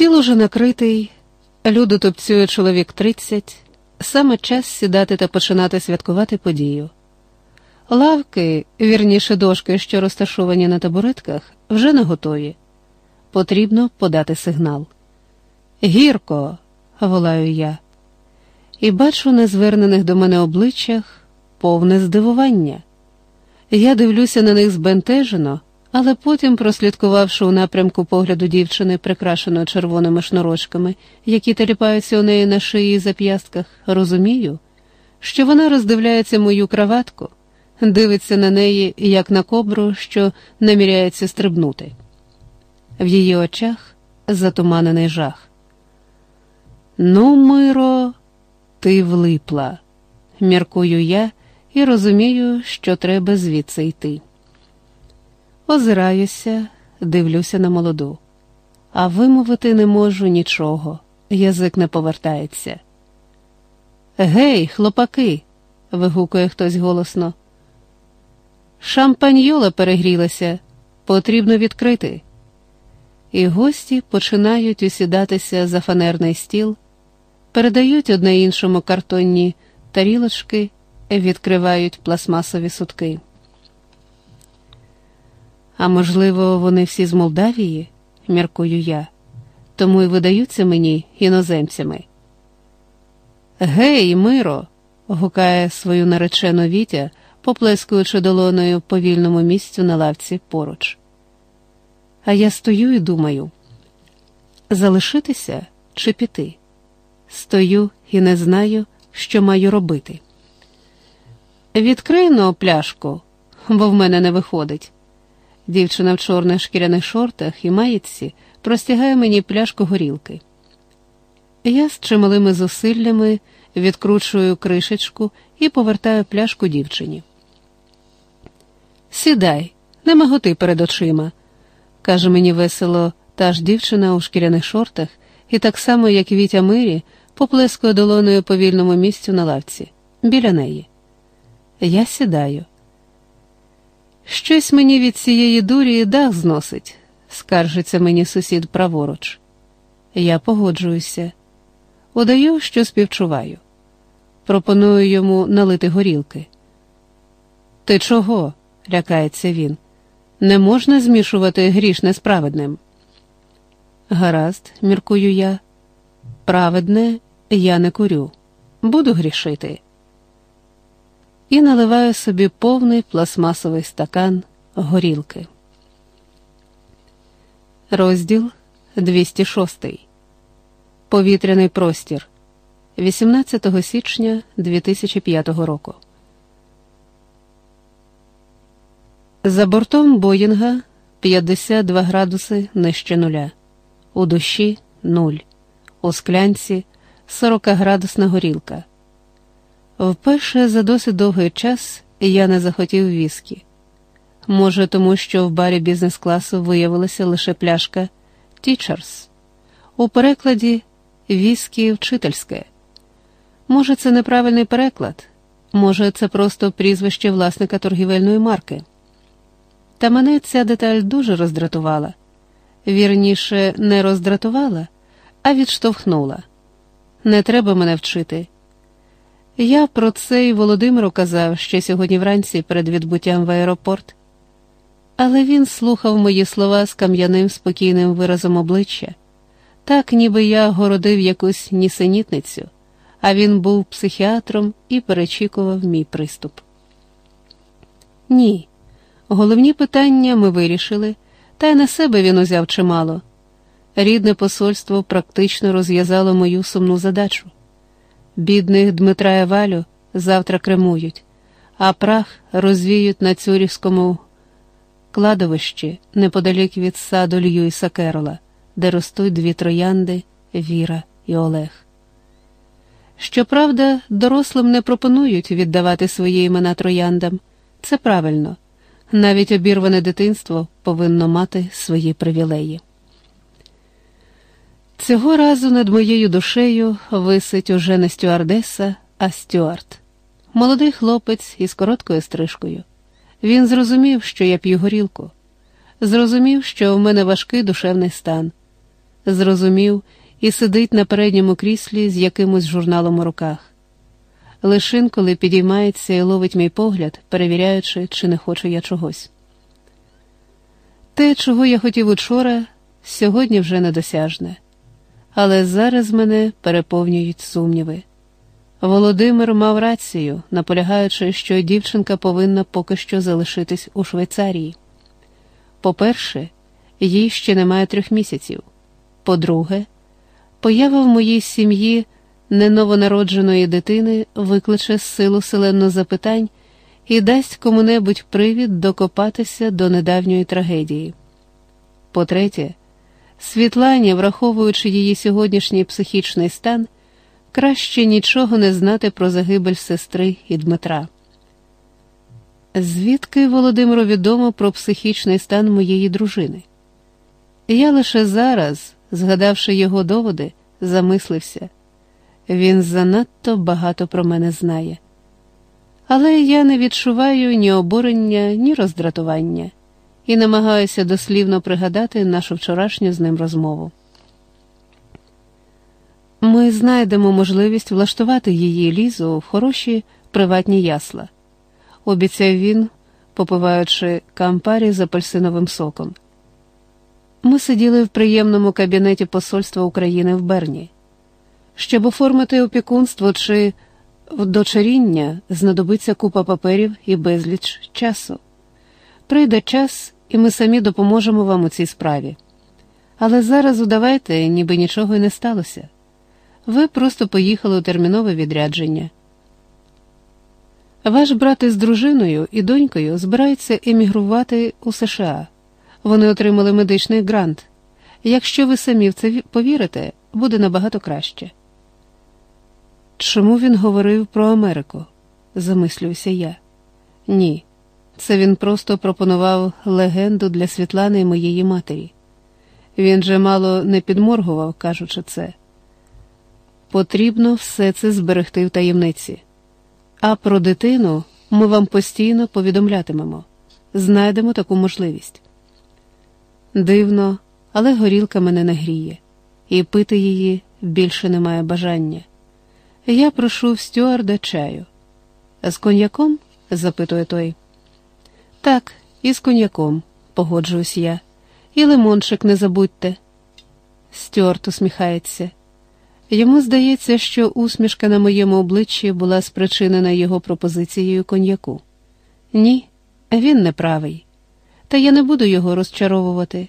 Стіл уже накритий, люду топцює чоловік тридцять, саме час сідати та починати святкувати подію. Лавки, вірніше дошки, що розташовані на табуретках, вже не готові. Потрібно подати сигнал. Гірко, волаю я, і бачу на звернених до мене обличчях повне здивування. Я дивлюся на них збентежено, але потім, прослідкувавши у напрямку погляду дівчини, прикрашеної червоними шнурочками, які теліпаються у неї на шиї і зап'ястках, розумію, що вона роздивляється мою краватку, дивиться на неї, як на кобру, що наміряється стрибнути. В її очах затуманений жах. Ну, Миро, ти влипла, міркую я і розумію, що треба звідси йти. Озираюся, дивлюся на молоду, а вимовити не можу нічого, язик не повертається. Гей, хлопаки, вигукує хтось голосно. Шампаньола перегрілася, потрібно відкрити. І гості починають усідатися за фанерний стіл, передають одне іншому картонні тарілочки, відкривають пластмасові сутки. А можливо, вони всі з Молдавії, міркую я, тому й видаються мені іноземцями. Гей, Миро, гукає свою наречену Вітя, поплескуючи долоною по вільному місцю на лавці поруч. А я стою і думаю залишитися чи піти? Стою і не знаю, що маю робити. Відкрий но пляшку, бо в мене не виходить. Дівчина в чорних шкіряних шортах і маєтці простягає мені пляшку горілки. Я з чималими зусиллями відкручую кришечку і повертаю пляшку дівчині. Сідай, не маготи перед очима, каже мені весело та ж дівчина у шкіряних шортах, і так само, як Вітя Мирі, поплескує долоною по вільному місцю на лавці, біля неї. Я сідаю. Щось мені від цієї дурі дах зносить, скаржиться мені сусід праворуч. Я погоджуюся, удаю, що співчуваю. Пропоную йому налити горілки. Ти чого? лякається він. Не можна змішувати грішне з праведним. Гаразд, міркую я. Праведне я не курю, буду грішити і наливаю собі повний пластмасовий стакан горілки. Розділ 206. Повітряний простір 18 січня 2005 року. За бортом Боїнга 52 градуси нижче нуля. У душі нуль. У склянці 40 градусна горілка. Вперше за досить довгий час я не захотів віскі. Може, тому що в барі бізнес-класу виявилася лише пляшка Teachers. У перекладі віскі вчительське. Може, це неправильний переклад, може, це просто прізвище власника торгівельної марки. Та мене ця деталь дуже роздратувала. Вірніше, не роздратувала, а відштовхнула. Не треба мене вчити. Я про це й Володимиру казав ще сьогодні вранці перед відбуттям в аеропорт, але він слухав мої слова з кам'яним спокійним виразом обличчя, так ніби я городив якусь нісенітницю, а він був психіатром і перечікував мій приступ. Ні, головні питання ми вирішили, та й на себе він узяв чимало. Рідне посольство практично розв'язало мою сумну задачу. Бідних Дмитра і Валю завтра кремують, а прах розвіють на Цюрівському кладовищі неподалік від саду Льюіса Керола, де ростуть дві троянди Віра і Олег. Щоправда, дорослим не пропонують віддавати свої імена трояндам. Це правильно, навіть обірване дитинство повинно мати свої привілеї. Цього разу над моєю душею висить уже не стюардеса, а стюарт. Молодий хлопець із короткою стрижкою. Він зрозумів, що я п'ю горілку, зрозумів, що в мене важкий душевний стан. зрозумів і сидить на передньому кріслі з якимось журналом у руках. Лиш інколи підіймається і ловить мій погляд, перевіряючи, чи не хочу я чогось. Те, чого я хотів учора, сьогодні вже недосяжне, але зараз мене переповнюють сумніви. Володимир мав рацію, наполягаючи, що дівчинка повинна поки що залишитись у Швейцарії. По-перше, їй ще немає трьох місяців. По-друге, поява в моїй сім'ї неновонародженої дитини викличе силу селенно запитань і дасть кому-небудь привід докопатися до недавньої трагедії. По-третє, Світлані, враховуючи її сьогоднішній психічний стан, краще нічого не знати про загибель сестри і Дмитра. Звідки Володимиру відомо про психічний стан моєї дружини? Я лише зараз, згадавши його доводи, замислився він занадто багато про мене знає. Але я не відчуваю ні обурення, ні роздратування і намагаюся дослівно пригадати нашу вчорашню з ним розмову. Ми знайдемо можливість влаштувати її лізу в хороші приватні ясла, обіцяв він, попиваючи кампарі з апельсиновим соком. Ми сиділи в приємному кабінеті Посольства України в Берні. Щоб оформити опікунство чи вдочеріння, знадобиться купа паперів і безліч часу. Прийде час, і ми самі допоможемо вам у цій справі. Але зараз удавайте, ніби нічого й не сталося. Ви просто поїхали у термінове відрядження. Ваш брат із дружиною і донькою збираються емігрувати у США. Вони отримали медичний грант. Якщо ви самі в це повірите, буде набагато краще. Чому він говорив про Америку? замислююся я. Ні, це він просто пропонував легенду для Світлани і моєї матері. Він же мало не підморгував, кажучи це. Потрібно все це зберегти в таємниці. А про дитину ми вам постійно повідомлятимемо, знайдемо таку можливість. Дивно, але горілка мене не гріє, і пити її більше немає бажання. Я прошу в стюарда чаю. З коньяком? запитує той. Так, і з коньяком, погоджуюсь я. І лимончик не забудьте. Стюарт усміхається. Йому здається, що усмішка на моєму обличчі була спричинена його пропозицією коньяку. Ні, він не правий. Та я не буду його розчаровувати.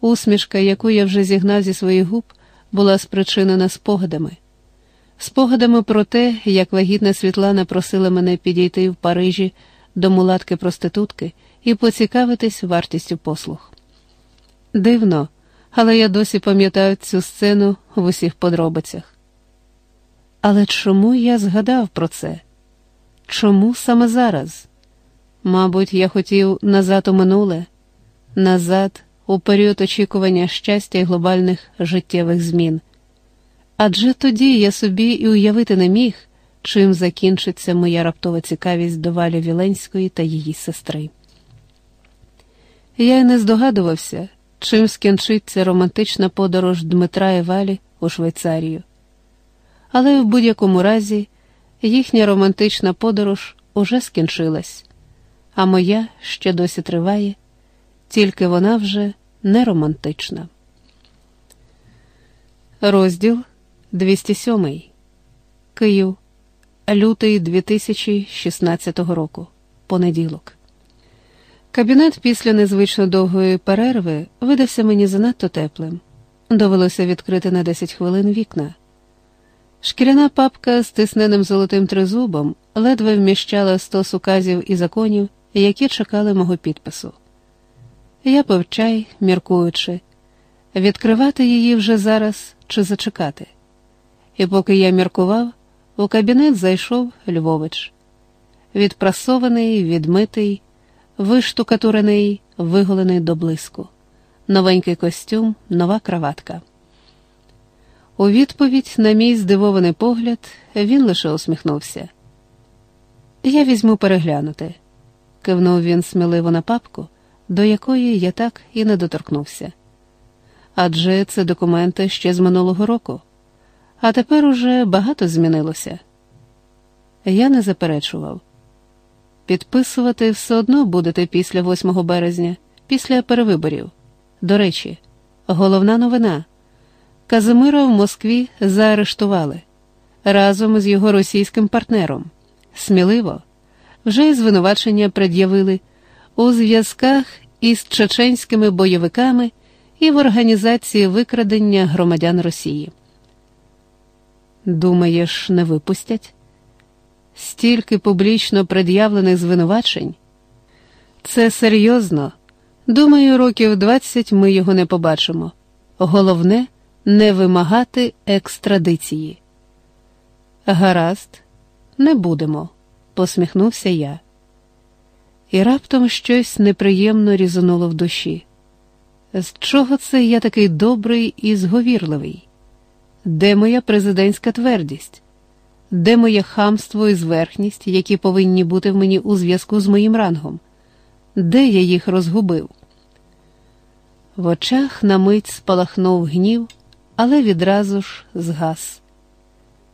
Усмішка, яку я вже зігнав зі своїх губ, була спричинена спогадами спогадами про те, як вагітна Світлана просила мене підійти в Парижі до мулатки проститутки і поцікавитись вартістю послуг. Дивно, але я досі пам'ятаю цю сцену в усіх подробицях. Але чому я згадав про це? Чому саме зараз? Мабуть, я хотів назад у минуле, назад у період очікування щастя і глобальних життєвих змін. Адже тоді я собі і уявити не міг, чим закінчиться моя раптова цікавість до Валі Віленської та її сестри. Я й не здогадувався, чим скінчиться романтична подорож Дмитра і Валі у Швейцарію. Але в будь-якому разі їхня романтична подорож уже скінчилась, а моя ще досі триває, тільки вона вже не романтична. Розділ 207. Київ. Лютий 2016 року. Понеділок. Кабінет після незвично довгої перерви видався мені занадто теплим. Довелося відкрити на 10 хвилин вікна. Шкіряна папка з тисненим золотим тризубом ледве вміщала стос указів і законів, які чекали мого підпису. Я пив чай, міркуючи, відкривати її вже зараз чи зачекати. І поки я міркував, у кабінет зайшов Львович. Відпрасований, відмитий, виштукатурений, виголений до блиску, новенький костюм, нова краватка. У відповідь на мій здивований погляд, він лише усміхнувся. Я візьму переглянути, кивнув він сміливо на папку, до якої я так і не доторкнувся. адже це документи ще з минулого року. А тепер уже багато змінилося. Я не заперечував. Підписувати все одно будете після 8 березня, після перевиборів. До речі, головна новина. Казимира в Москві заарештували разом з його російським партнером. Сміливо, вже й звинувачення пред'явили у зв'язках із чеченськими бойовиками і в організації викрадення громадян Росії. Думаєш, не випустять? Стільки публічно пред'явлених звинувачень? Це серйозно. Думаю, років 20 ми його не побачимо. Головне не вимагати екстрадиції. Гаразд, не будемо, посміхнувся я. І раптом щось неприємно різануло в душі. З чого це я такий добрий і зговірливий? Де моя президентська твердість? Де моє хамство і зверхність, які повинні бути в мені у зв'язку з моїм рангом? Де я їх розгубив? В очах на мить спалахнув гнів, але відразу ж згас.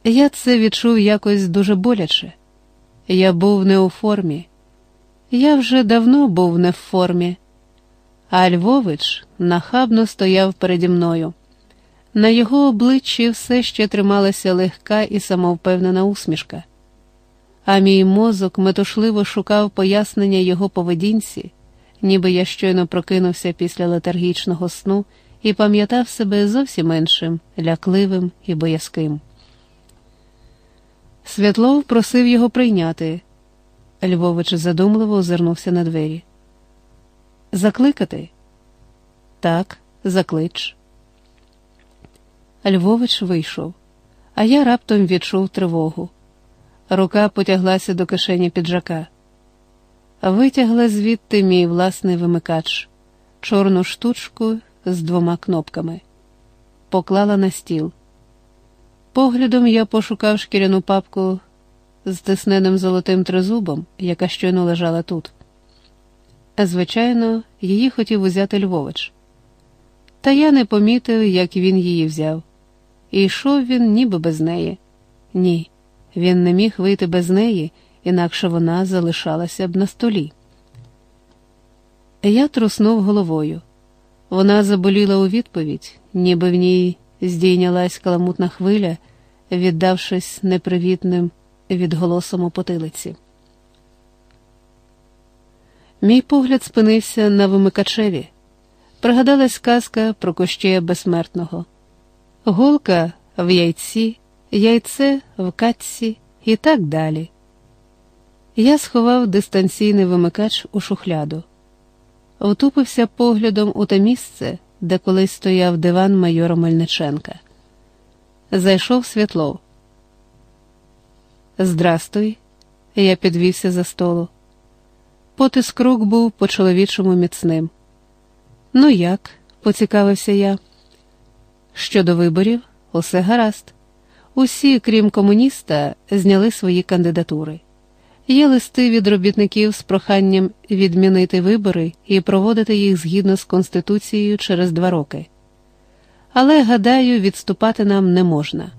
Я це відчув якось дуже боляче. Я був не у формі. Я вже давно був не в формі. А Львович нахабно стояв переді мною. На його обличчі все ще трималася легка і самовпевнена усмішка, а мій мозок метушливо шукав пояснення його поведінці, ніби я щойно прокинувся після летаргічного сну і пам'ятав себе зовсім іншим, лякливим і боязким. Святлов просив його прийняти. Львович задумливо озирнувся на двері. Закликати? Так, заклич. Львович вийшов, а я раптом відчув тривогу. Рука потяглася до кишені піджака. Витягла звідти мій власний вимикач, чорну штучку з двома кнопками, поклала на стіл. Поглядом я пошукав шкіряну папку з тисненим золотим тризубом, яка щойно лежала тут. Звичайно, її хотів узяти Львович. Та я не помітив, як він її взяв. І йшов він ніби без неї. Ні, він не міг вийти без неї, інакше вона залишалася б на столі. Я труснув головою. Вона заболіла у відповідь, ніби в ній здійнялась каламутна хвиля, віддавшись непривітним відголосом у потилиці. Мій погляд спинився на вимикачеві. Пригадалась казка про Кощея безсмертного. Голка в яйці, яйце в катці і так далі. Я сховав дистанційний вимикач у шухляду, втупився поглядом у те місце, де колись стояв диван майора Мельниченка. Зайшов Святлов. Здрастуй, я підвівся за столу. Потиск рук був по чоловічому міцним. Ну як? поцікавився я. Щодо виборів, усе гаразд. Усі, крім комуніста, зняли свої кандидатури. Є листи від робітників з проханням відмінити вибори і проводити їх згідно з Конституцією через два роки. Але, гадаю, відступати нам не можна.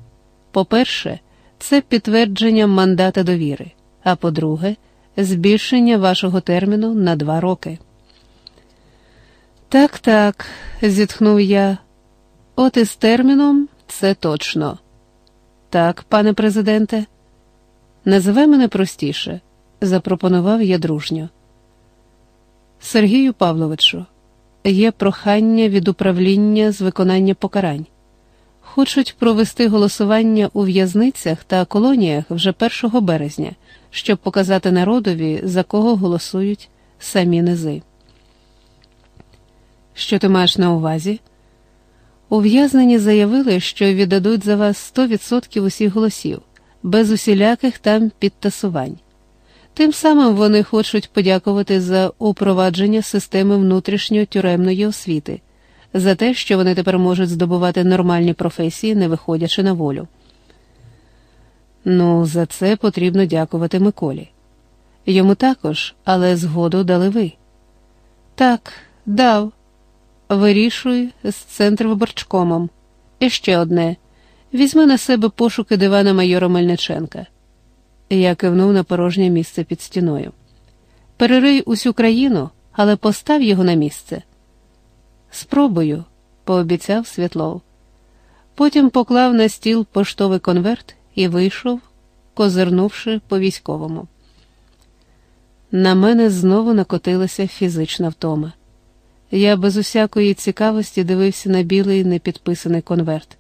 По-перше, це підтвердження мандата довіри, а по-друге, збільшення вашого терміну на два роки. Так, так, зітхнув я. От із терміном це точно. Так, пане президенте, називай мене простіше, запропонував я дружньо. Сергію Павловичу, є прохання від управління з виконання покарань. Хочуть провести голосування у в'язницях та колоніях вже 1 березня, щоб показати народові, за кого голосують самі низи. Що ти маєш на увазі? Ув'язнені заявили, що віддадуть за вас 100% усіх голосів, без усіляких там підтасувань. Тим самим вони хочуть подякувати за упровадження системи внутрішньої тюремної освіти, за те, що вони тепер можуть здобувати нормальні професії, не виходячи на волю. Ну, за це потрібно дякувати Миколі. Йому також, але згоду дали ви. Так, дав. Вирішуй з центрвиборчкомом. І ще одне візьми на себе пошуки дивана майора Мельниченка. Я кивнув на порожнє місце під стіною. Перерий усю країну, але постав його на місце. Спробую, пообіцяв Світлов. Потім поклав на стіл поштовий конверт і вийшов, козирнувши по військовому. На мене знову накотилася фізична втома. Я без усякої цікавості дивився на білий непідписаний конверт,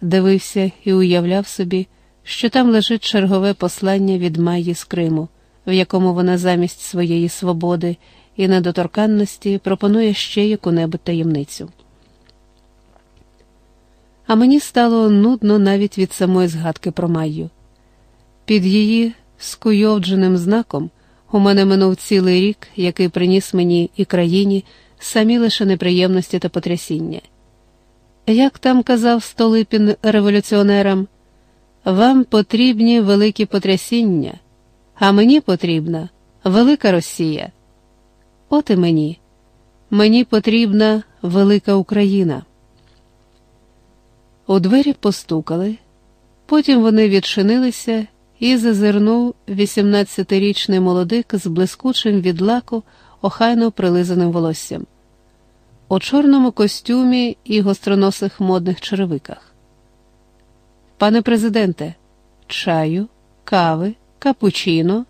дивився і уявляв собі, що там лежить чергове послання від Майї з Криму, в якому вона замість своєї свободи і недоторканності пропонує ще яку-небудь таємницю. А мені стало нудно навіть від самої згадки про Майю. Під її скуйовдженим знаком у мене минув цілий рік, який приніс мені і країні самі лише неприємності та потрясіння. Як там казав Столипін революціонерам, вам потрібні великі потрясіння, а мені потрібна велика Росія. От і мені. Мені потрібна велика Україна. У двері постукали, потім вони відчинилися і зазирнув 18-річний молодик з блискучим від лаку, охайно прилизаним волоссям, у чорному костюмі і гостроносих модних черевиках. Пане президенте, чаю, кави, капучино.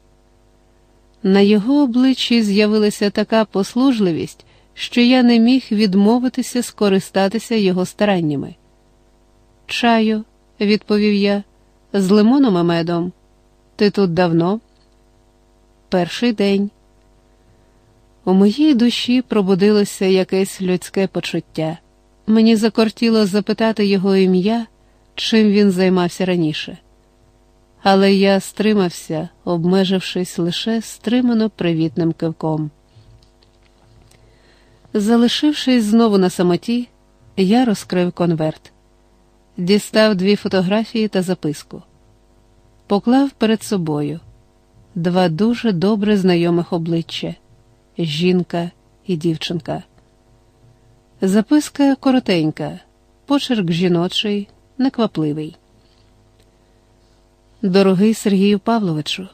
На його обличчі з'явилася така послужливість, що я не міг відмовитися скористатися його стараннями. Чаю, відповів я, з лимоном і медом. Ти тут давно? Перший день. У моїй душі пробудилося якесь людське почуття. Мені закортіло запитати його ім'я, чим він займався раніше. Але я стримався, обмежившись лише стримано привітним кивком. Залишившись знову на самоті, я розкрив конверт, дістав дві фотографії та записку поклав перед собою два дуже добре знайомих обличчя жінка і дівчинка. Записка коротенька, почерк жіночий, неквапливий. Дорогий Сергію Павловичу,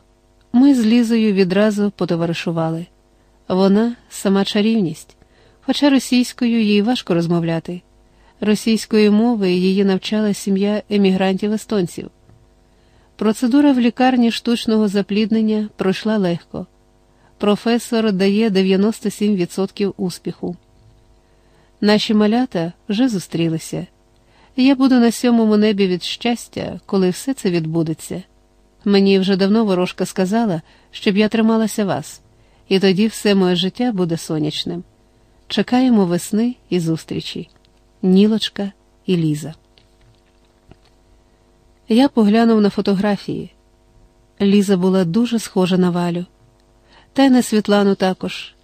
ми з Лізою відразу потоваришували. Вона сама чарівність, хоча російською їй важко розмовляти. Російської мови її навчала сім'я емігрантів естонців. Процедура в лікарні штучного запліднення пройшла легко. Професор дає 97% успіху. Наші малята вже зустрілися. Я буду на сьомому небі від щастя, коли все це відбудеться. Мені вже давно ворожка сказала, щоб я трималася вас, і тоді все моє життя буде сонячним. Чекаємо весни і зустрічі. Нілочка і Ліза. Я поглянув на фотографії. Ліза була дуже схожа на валю, та й на Світлану також.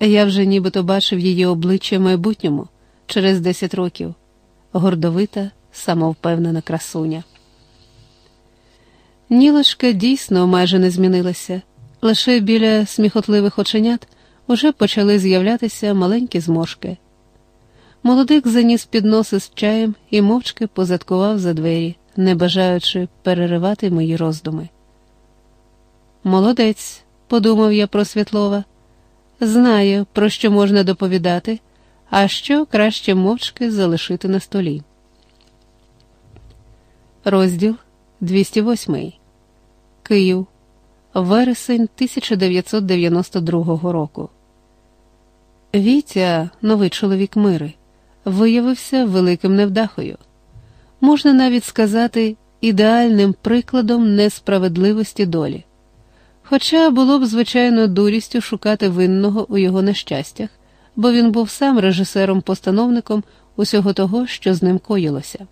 Я вже нібито бачив її обличчя майбутньому через 10 років, гордовита, самовпевнена красуня. Нілочка дійсно майже не змінилася, лише біля сміхотливих оченят уже почали з'являтися маленькі зморшки. Молодик заніс підноси з чаєм і мовчки позадкував за двері не бажаючи переривати мої роздуми. Молодець, подумав я про Світлова, знає, про що можна доповідати, а що краще мовчки залишити на столі. Розділ 208 Київ, вересень 1992 року. Вітя, новий чоловік мири, виявився великим невдахою можна навіть сказати, ідеальним прикладом несправедливості долі. Хоча було б, звичайно, дурістю шукати винного у його нещастях, бо він був сам режисером-постановником усього того, що з ним коїлося.